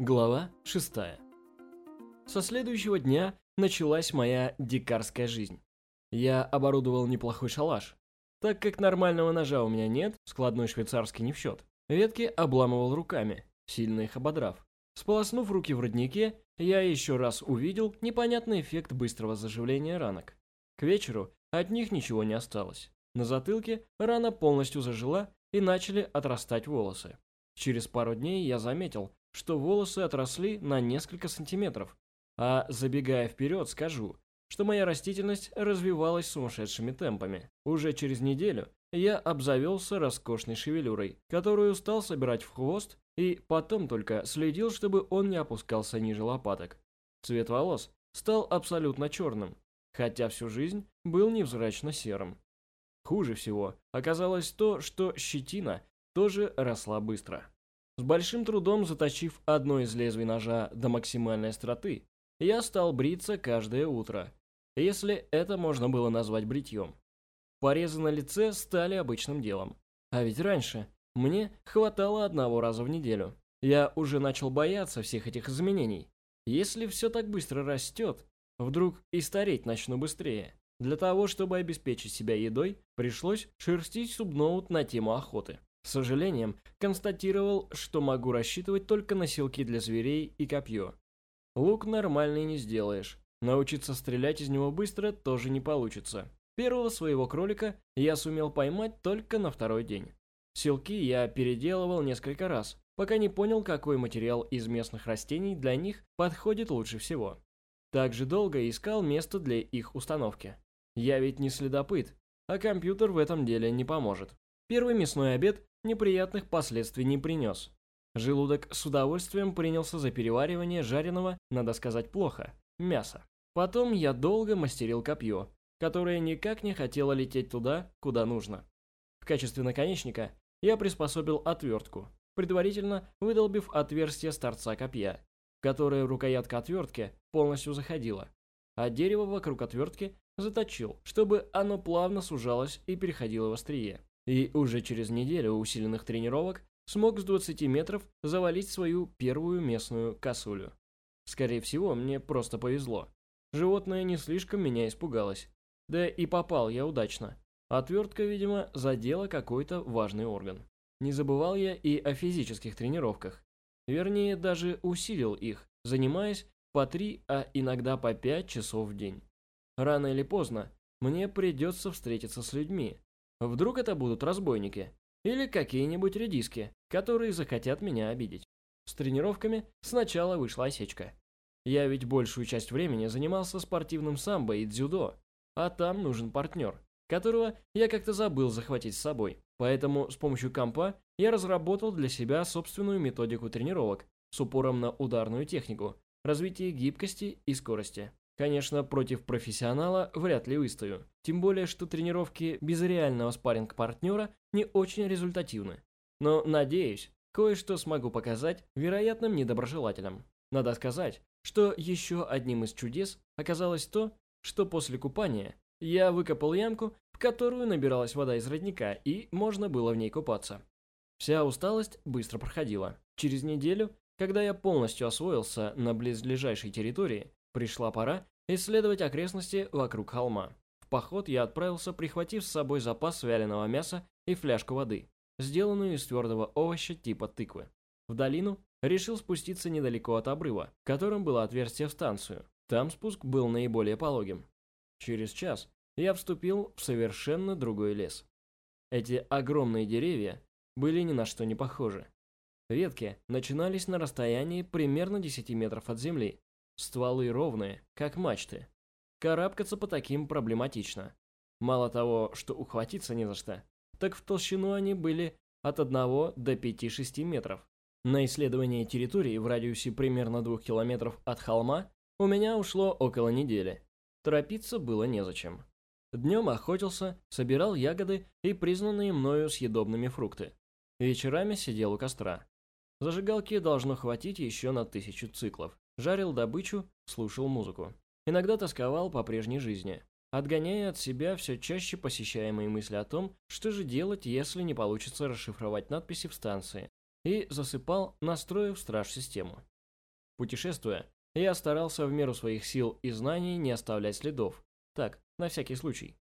Глава 6. Со следующего дня началась моя дикарская жизнь. Я оборудовал неплохой шалаш. Так как нормального ножа у меня нет, складной швейцарский не в счет. Ветки обламывал руками, сильно их ободрав. Сполоснув руки в роднике, я еще раз увидел непонятный эффект быстрого заживления ранок. К вечеру от них ничего не осталось. На затылке рана полностью зажила и начали отрастать волосы. Через пару дней я заметил, что волосы отросли на несколько сантиметров, а забегая вперед, скажу, что моя растительность развивалась сумасшедшими темпами. Уже через неделю я обзавелся роскошной шевелюрой, которую стал собирать в хвост и потом только следил, чтобы он не опускался ниже лопаток. Цвет волос стал абсолютно черным, хотя всю жизнь был невзрачно серым. Хуже всего оказалось то, что щетина тоже росла быстро. С большим трудом заточив одно из лезвий ножа до максимальной остроты, я стал бриться каждое утро, если это можно было назвать бритьем. Порезы на лице стали обычным делом. А ведь раньше мне хватало одного раза в неделю. Я уже начал бояться всех этих изменений. Если все так быстро растет, вдруг и стареть начну быстрее. Для того, чтобы обеспечить себя едой, пришлось шерстить субноут на тему охоты. С сожалением, констатировал, что могу рассчитывать только на силки для зверей и копье. Лук нормальный не сделаешь. Научиться стрелять из него быстро тоже не получится. Первого своего кролика я сумел поймать только на второй день. Силки я переделывал несколько раз, пока не понял, какой материал из местных растений для них подходит лучше всего. Также долго искал место для их установки. Я ведь не следопыт, а компьютер в этом деле не поможет. Первый мясной обед неприятных последствий не принес. Желудок с удовольствием принялся за переваривание жареного, надо сказать плохо, мяса. Потом я долго мастерил копье, которое никак не хотело лететь туда, куда нужно. В качестве наконечника я приспособил отвертку, предварительно выдолбив отверстие с торца копья, в которое рукоятка отвертки полностью заходила, а дерево вокруг отвертки заточил, чтобы оно плавно сужалось и переходило в острие. И уже через неделю усиленных тренировок смог с 20 метров завалить свою первую местную косулю. Скорее всего, мне просто повезло. Животное не слишком меня испугалось. Да и попал я удачно. Отвертка, видимо, задела какой-то важный орган. Не забывал я и о физических тренировках. Вернее, даже усилил их, занимаясь по 3, а иногда по 5 часов в день. Рано или поздно мне придется встретиться с людьми. Вдруг это будут разбойники или какие-нибудь редиски, которые захотят меня обидеть. С тренировками сначала вышла осечка. Я ведь большую часть времени занимался спортивным самбо и дзюдо, а там нужен партнер, которого я как-то забыл захватить с собой. Поэтому с помощью компа я разработал для себя собственную методику тренировок с упором на ударную технику, развитие гибкости и скорости. Конечно, против профессионала вряд ли выстою, тем более, что тренировки без реального спарринг-партнера не очень результативны. Но, надеюсь, кое-что смогу показать вероятным недоброжелателям. Надо сказать, что еще одним из чудес оказалось то, что после купания я выкопал ямку, в которую набиралась вода из родника, и можно было в ней купаться. Вся усталость быстро проходила. Через неделю, когда я полностью освоился на близлежащей территории, Пришла пора исследовать окрестности вокруг холма. В поход я отправился, прихватив с собой запас вяленого мяса и фляжку воды, сделанную из твердого овоща типа тыквы. В долину решил спуститься недалеко от обрыва, которым было отверстие в станцию. Там спуск был наиболее пологим. Через час я вступил в совершенно другой лес. Эти огромные деревья были ни на что не похожи. Ветки начинались на расстоянии примерно 10 метров от земли, Стволы ровные, как мачты. Карабкаться по таким проблематично. Мало того, что ухватиться не за что, так в толщину они были от 1 до 5-6 метров. На исследование территории в радиусе примерно 2 километров от холма у меня ушло около недели. Торопиться было незачем. Днем охотился, собирал ягоды и признанные мною съедобными фрукты. Вечерами сидел у костра. Зажигалки должно хватить еще на тысячу циклов жарил добычу, слушал музыку. Иногда тосковал по прежней жизни, отгоняя от себя все чаще посещаемые мысли о том, что же делать, если не получится расшифровать надписи в станции, и засыпал, настроив страж-систему. Путешествуя, я старался в меру своих сил и знаний не оставлять следов. Так, на всякий случай.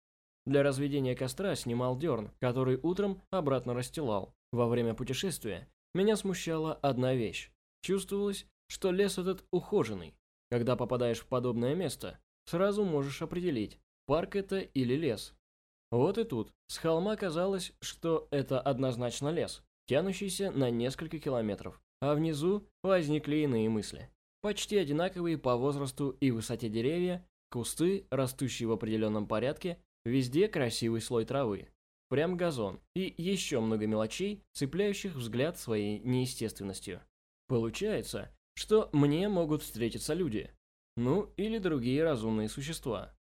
Для разведения костра снимал дерн, который утром обратно расстилал. Во время путешествия меня смущала одна вещь. Чувствовалось, что лес этот ухоженный. Когда попадаешь в подобное место, сразу можешь определить, парк это или лес. Вот и тут, с холма казалось, что это однозначно лес, тянущийся на несколько километров. А внизу возникли иные мысли. Почти одинаковые по возрасту и высоте деревья, кусты, растущие в определенном порядке, Везде красивый слой травы, прям газон и еще много мелочей, цепляющих взгляд своей неестественностью. Получается, что мне могут встретиться люди, ну или другие разумные существа.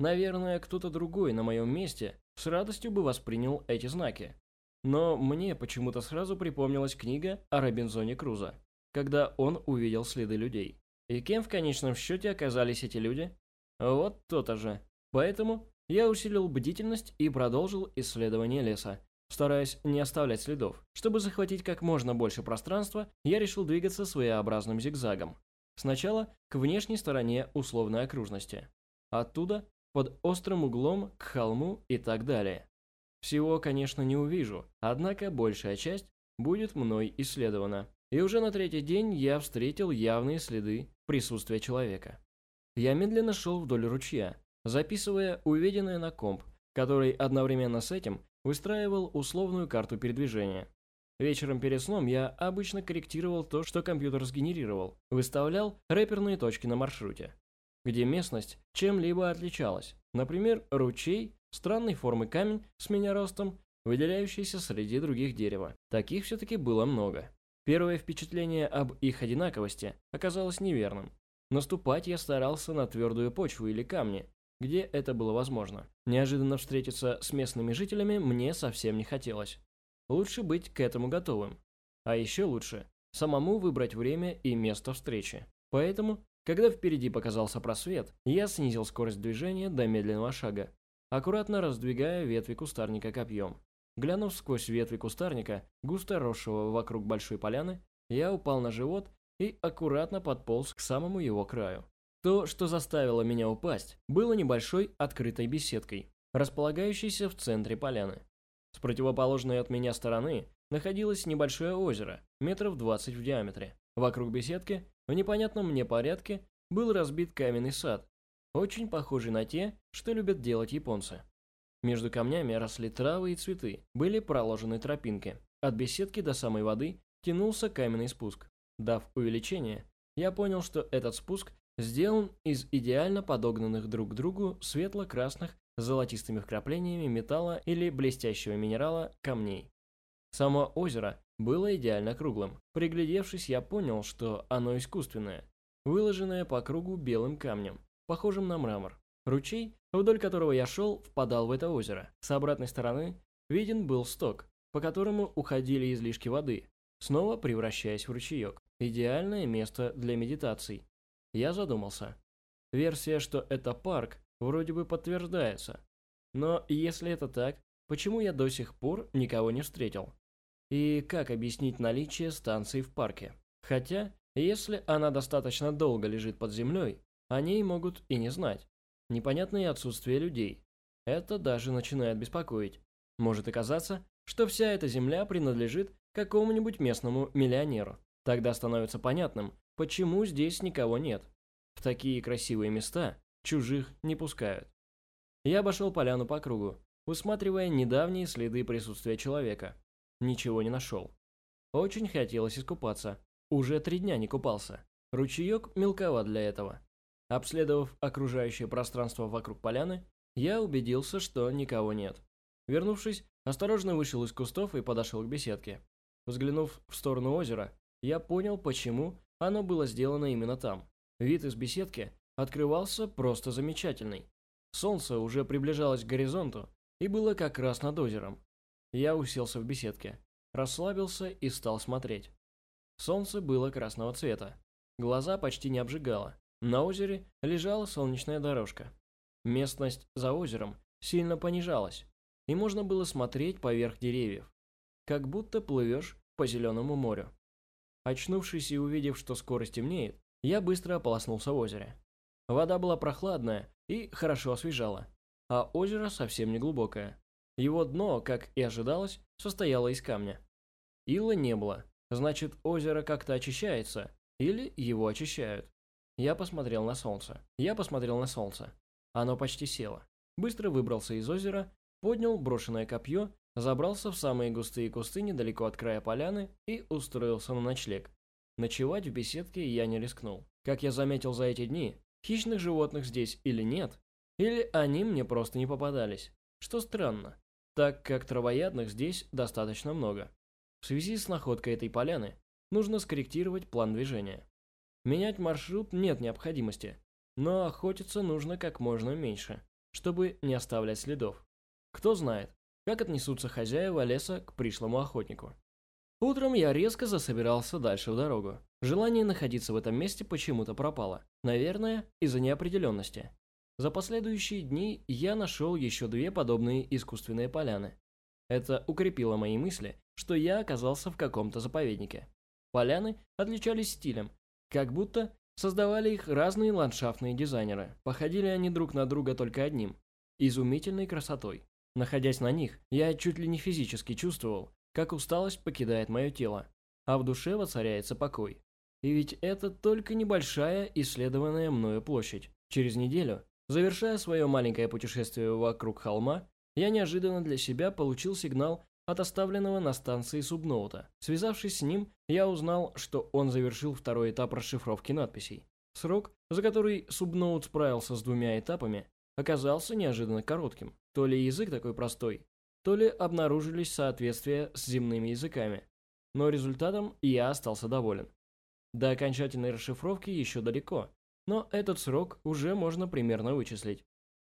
Наверное, кто-то другой на моем месте с радостью бы воспринял эти знаки. Но мне почему-то сразу припомнилась книга о Робинзоне Крузо, когда он увидел следы людей. И кем в конечном счете оказались эти люди? Вот то-то же. Поэтому я усилил бдительность и продолжил исследование леса. Стараясь не оставлять следов, чтобы захватить как можно больше пространства, я решил двигаться своеобразным зигзагом. Сначала к внешней стороне условной окружности. Оттуда под острым углом к холму и так далее. Всего, конечно, не увижу, однако большая часть будет мной исследована. И уже на третий день я встретил явные следы присутствия человека. Я медленно шел вдоль ручья, записывая увиденное на комп, который одновременно с этим выстраивал условную карту передвижения. Вечером перед сном я обычно корректировал то, что компьютер сгенерировал, выставлял рэперные точки на маршруте, где местность чем-либо отличалась. Например, ручей, странной формы камень с меня ростом, выделяющийся среди других дерева. Таких все-таки было много. Первое впечатление об их одинаковости оказалось неверным. Наступать я старался на твердую почву или камни, где это было возможно. Неожиданно встретиться с местными жителями мне совсем не хотелось. Лучше быть к этому готовым. А еще лучше самому выбрать время и место встречи. Поэтому, когда впереди показался просвет, я снизил скорость движения до медленного шага, аккуратно раздвигая ветви кустарника копьем. Глянув сквозь ветви кустарника, густо росшего вокруг большой поляны, я упал на живот и аккуратно подполз к самому его краю. То, что заставило меня упасть, было небольшой открытой беседкой, располагающейся в центре поляны. С противоположной от меня стороны находилось небольшое озеро, метров 20 в диаметре. Вокруг беседки, в непонятном мне порядке, был разбит каменный сад, очень похожий на те, что любят делать японцы. Между камнями росли травы и цветы, были проложены тропинки. От беседки до самой воды тянулся каменный спуск. Дав увеличение, я понял, что этот спуск Сделан из идеально подогнанных друг к другу светло-красных с золотистыми вкраплениями металла или блестящего минерала камней. Само озеро было идеально круглым. Приглядевшись, я понял, что оно искусственное, выложенное по кругу белым камнем, похожим на мрамор. Ручей, вдоль которого я шел, впадал в это озеро. С обратной стороны виден был сток, по которому уходили излишки воды, снова превращаясь в ручеек. Идеальное место для медитаций. Я задумался. Версия, что это парк, вроде бы подтверждается. Но если это так, почему я до сих пор никого не встретил? И как объяснить наличие станции в парке? Хотя, если она достаточно долго лежит под землей, о ней могут и не знать. Непонятное отсутствие людей. Это даже начинает беспокоить. Может оказаться, что вся эта земля принадлежит какому-нибудь местному миллионеру. Тогда становится понятным, почему здесь никого нет. В такие красивые места чужих не пускают. Я обошел поляну по кругу, усматривая недавние следы присутствия человека. Ничего не нашел. Очень хотелось искупаться. Уже три дня не купался. Ручеек мелковат для этого. Обследовав окружающее пространство вокруг поляны, я убедился, что никого нет. Вернувшись, осторожно вышел из кустов и подошел к беседке. Взглянув в сторону озера, я понял, почему оно было сделано именно там. Вид из беседки открывался просто замечательный. Солнце уже приближалось к горизонту и было как раз над озером. Я уселся в беседке, расслабился и стал смотреть. Солнце было красного цвета. Глаза почти не обжигало. На озере лежала солнечная дорожка. Местность за озером сильно понижалась, и можно было смотреть поверх деревьев, как будто плывешь по зеленому морю. Очнувшись и увидев, что скоро стемнеет, я быстро ополоснулся в озере. Вода была прохладная и хорошо освежала, а озеро совсем не глубокое. Его дно, как и ожидалось, состояло из камня. Ила не было, значит озеро как-то очищается, или его очищают. Я посмотрел на солнце. Я посмотрел на солнце. Оно почти село. Быстро выбрался из озера, поднял брошенное копье, забрался в самые густые кусты недалеко от края поляны и устроился на ночлег. Ночевать в беседке я не рискнул. Как я заметил за эти дни, хищных животных здесь или нет, или они мне просто не попадались. Что странно, так как травоядных здесь достаточно много. В связи с находкой этой поляны нужно скорректировать план движения. Менять маршрут нет необходимости, но охотиться нужно как можно меньше, чтобы не оставлять следов. Кто знает, как отнесутся хозяева леса к пришлому охотнику. Утром я резко засобирался дальше в дорогу. Желание находиться в этом месте почему-то пропало. Наверное, из-за неопределенности. За последующие дни я нашел еще две подобные искусственные поляны. Это укрепило мои мысли, что я оказался в каком-то заповеднике. Поляны отличались стилем, как будто создавали их разные ландшафтные дизайнеры. Походили они друг на друга только одним – изумительной красотой. Находясь на них, я чуть ли не физически чувствовал, как усталость покидает мое тело, а в душе воцаряется покой. И ведь это только небольшая исследованная мною площадь. Через неделю, завершая свое маленькое путешествие вокруг холма, я неожиданно для себя получил сигнал от оставленного на станции субноута. Связавшись с ним, я узнал, что он завершил второй этап расшифровки надписей. Срок, за который субноут справился с двумя этапами, оказался неожиданно коротким. То ли язык такой простой, то ли обнаружились соответствия с земными языками. Но результатом я остался доволен. До окончательной расшифровки еще далеко, но этот срок уже можно примерно вычислить.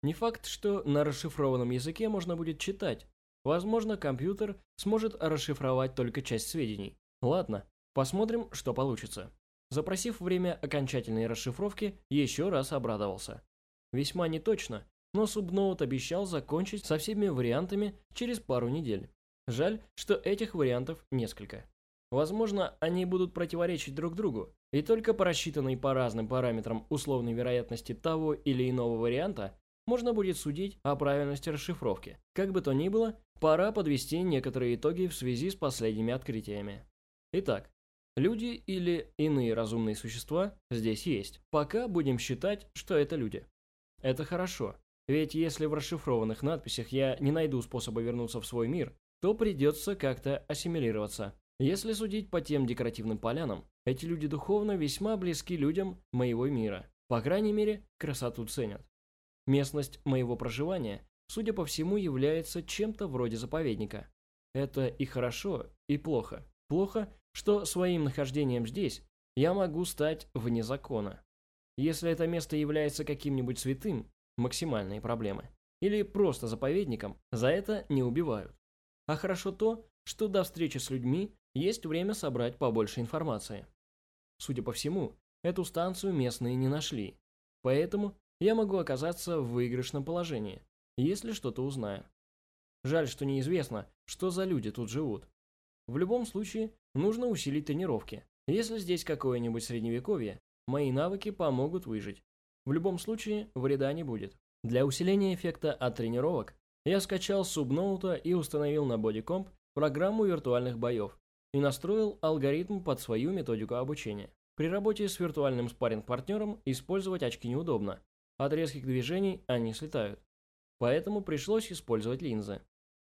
Не факт, что на расшифрованном языке можно будет читать. Возможно, компьютер сможет расшифровать только часть сведений. Ладно, посмотрим, что получится. Запросив время окончательной расшифровки, еще раз обрадовался. Весьма неточно, но Субноут обещал закончить со всеми вариантами через пару недель. Жаль, что этих вариантов несколько. Возможно, они будут противоречить друг другу, и только по рассчитанной по разным параметрам условной вероятности того или иного варианта можно будет судить о правильности расшифровки. Как бы то ни было, пора подвести некоторые итоги в связи с последними открытиями. Итак, люди или иные разумные существа здесь есть. Пока будем считать, что это люди. Это хорошо, ведь если в расшифрованных надписях я не найду способа вернуться в свой мир, то придется как-то ассимилироваться. Если судить по тем декоративным полянам, эти люди духовно весьма близки людям моего мира. По крайней мере, красоту ценят. Местность моего проживания, судя по всему, является чем-то вроде заповедника. Это и хорошо, и плохо. Плохо, что своим нахождением здесь я могу стать вне закона. Если это место является каким-нибудь святым, максимальные проблемы. Или просто заповедником, за это не убивают. А хорошо то, что до встречи с людьми есть время собрать побольше информации. Судя по всему, эту станцию местные не нашли, поэтому я могу оказаться в выигрышном положении, если что-то узнаю. Жаль, что неизвестно, что за люди тут живут. В любом случае, нужно усилить тренировки. Если здесь какое-нибудь средневековье, мои навыки помогут выжить. В любом случае, вреда не будет. Для усиления эффекта от тренировок я скачал субноута и установил на бодикомп программу виртуальных боев и настроил алгоритм под свою методику обучения. При работе с виртуальным спарринг-партнером использовать очки неудобно, от резких движений они слетают. Поэтому пришлось использовать линзы.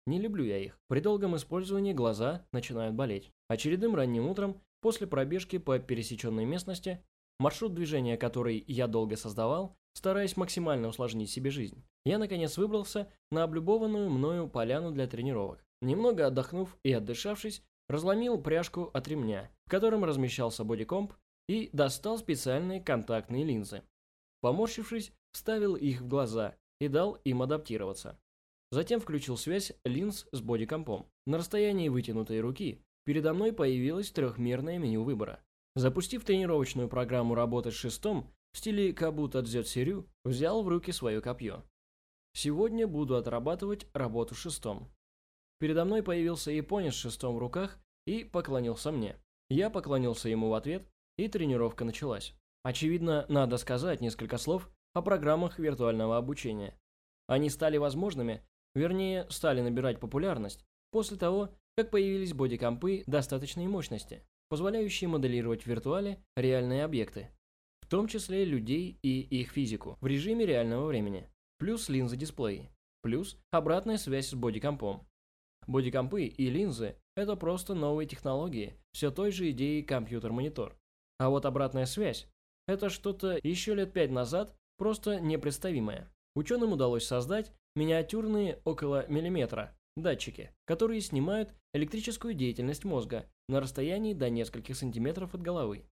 Не люблю я их. При долгом использовании глаза начинают болеть. Очередным ранним утром, после пробежки по пересеченной местности, маршрут движения, который я долго создавал, стараясь максимально усложнить себе жизнь, я наконец выбрался на облюбованную мною поляну для тренировок. Немного отдохнув и отдышавшись, разломил пряжку от ремня, в котором размещался бодикомп, и достал специальные контактные линзы. Поморщившись, вставил их в глаза и дал им адаптироваться. Затем включил связь линз с бодикомпом. На расстоянии вытянутой руки передо мной появилось трехмерное меню выбора. Запустив тренировочную программу работы шестом в стиле Кабута Дзёцерю, взял в руки свое копье. Сегодня буду отрабатывать работу шестом. Передо мной появился японец шестом в руках и поклонился мне. Я поклонился ему в ответ, и тренировка началась. Очевидно, надо сказать несколько слов о программах виртуального обучения. Они стали возможными, вернее, стали набирать популярность после того, как появились бодикомпы достаточной мощности, позволяющие моделировать в виртуале реальные объекты, в том числе людей и их физику, в режиме реального времени, плюс линзы-дисплеи, плюс обратная связь с бодикомпом. Бодикомпы и линзы – это просто новые технологии, все той же идеей компьютер-монитор. А вот обратная связь – это что-то еще лет пять назад просто непредставимое. Ученым удалось создать миниатюрные около миллиметра датчики, которые снимают электрическую деятельность мозга на расстоянии до нескольких сантиметров от головы.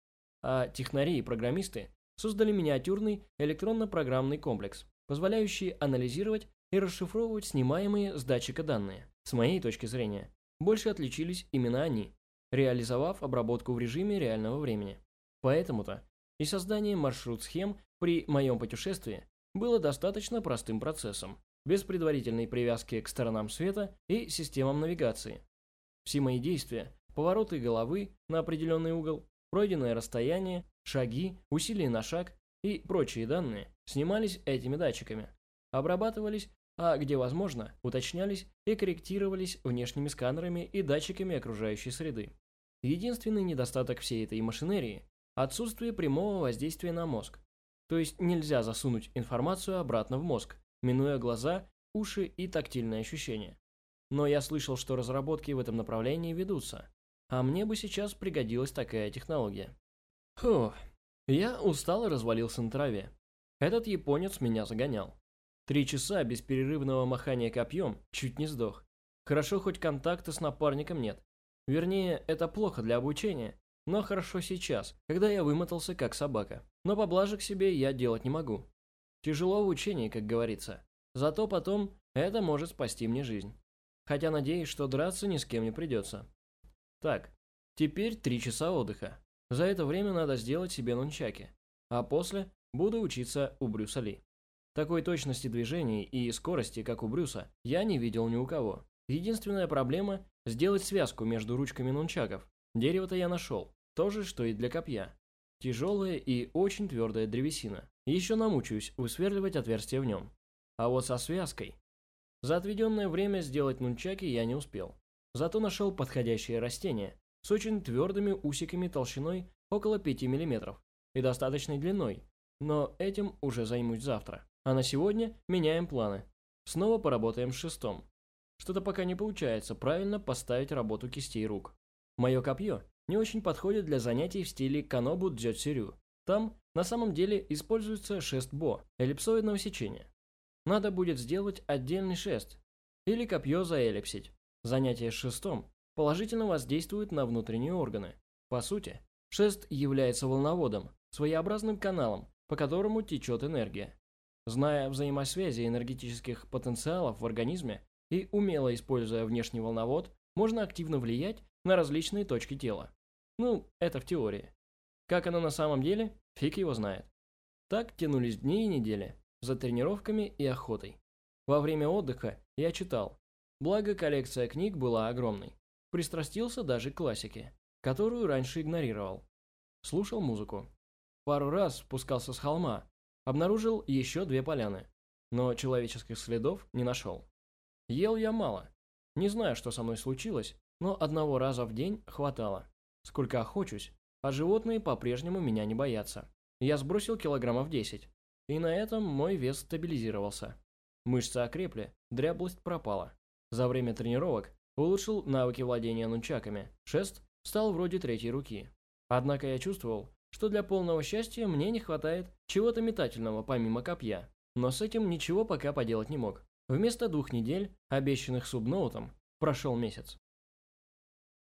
А технари и программисты создали миниатюрный электронно-программный комплекс, позволяющий анализировать и расшифровывать снимаемые с датчика данные. С моей точки зрения, больше отличились именно они, реализовав обработку в режиме реального времени. Поэтому-то и создание маршрут-схем при моем путешествии было достаточно простым процессом, без предварительной привязки к сторонам света и системам навигации. Все мои действия, повороты головы на определенный угол, пройденное расстояние, шаги, усилие на шаг и прочие данные снимались этими датчиками, обрабатывались а где возможно, уточнялись и корректировались внешними сканерами и датчиками окружающей среды. Единственный недостаток всей этой машинерии – отсутствие прямого воздействия на мозг. То есть нельзя засунуть информацию обратно в мозг, минуя глаза, уши и тактильные ощущения. Но я слышал, что разработки в этом направлении ведутся, а мне бы сейчас пригодилась такая технология. Фух, я устал и развалился на траве. Этот японец меня загонял. Три часа без перерывного махания копьем, чуть не сдох. Хорошо, хоть контакта с напарником нет. Вернее, это плохо для обучения, но хорошо сейчас, когда я вымотался как собака. Но поблажек себе я делать не могу. Тяжело в учении, как говорится. Зато потом это может спасти мне жизнь. Хотя надеюсь, что драться ни с кем не придется. Так, теперь три часа отдыха. За это время надо сделать себе нунчаки. А после буду учиться у Брюса Ли. Такой точности движений и скорости, как у Брюса, я не видел ни у кого. Единственная проблема – сделать связку между ручками нунчаков. Дерево-то я нашел, то же, что и для копья. Тяжелая и очень твердая древесина. Еще намучаюсь высверливать отверстие в нем. А вот со связкой... За отведенное время сделать нунчаки я не успел. Зато нашел подходящее растение с очень твердыми усиками толщиной около 5 мм и достаточной длиной, но этим уже займусь завтра. А на сегодня меняем планы. Снова поработаем с шестом. Что-то пока не получается правильно поставить работу кистей рук. Мое копье не очень подходит для занятий в стиле канобу дзёцюрю. Там на самом деле используется шест бо, эллипсоидного сечения. Надо будет сделать отдельный шест или копье заэллипсить. Занятие шестом положительно воздействует на внутренние органы. По сути, шест является волноводом, своеобразным каналом, по которому течет энергия. Зная взаимосвязи энергетических потенциалов в организме и умело используя внешний волновод, можно активно влиять на различные точки тела. Ну, это в теории. Как оно на самом деле, фиг его знает. Так тянулись дни и недели, за тренировками и охотой. Во время отдыха я читал, благо коллекция книг была огромной. Пристрастился даже к классике, которую раньше игнорировал. Слушал музыку. Пару раз спускался с холма, Обнаружил еще две поляны, но человеческих следов не нашел. Ел я мало. Не знаю, что со мной случилось, но одного раза в день хватало. Сколько охочусь, а животные по-прежнему меня не боятся. Я сбросил килограммов 10, и на этом мой вес стабилизировался. Мышцы окрепли, дряблость пропала. За время тренировок улучшил навыки владения нунчаками. Шест стал вроде третьей руки. Однако я чувствовал, что для полного счастья мне не хватает чего-то метательного помимо копья. Но с этим ничего пока поделать не мог. Вместо двух недель, обещанных субноутом, прошел месяц.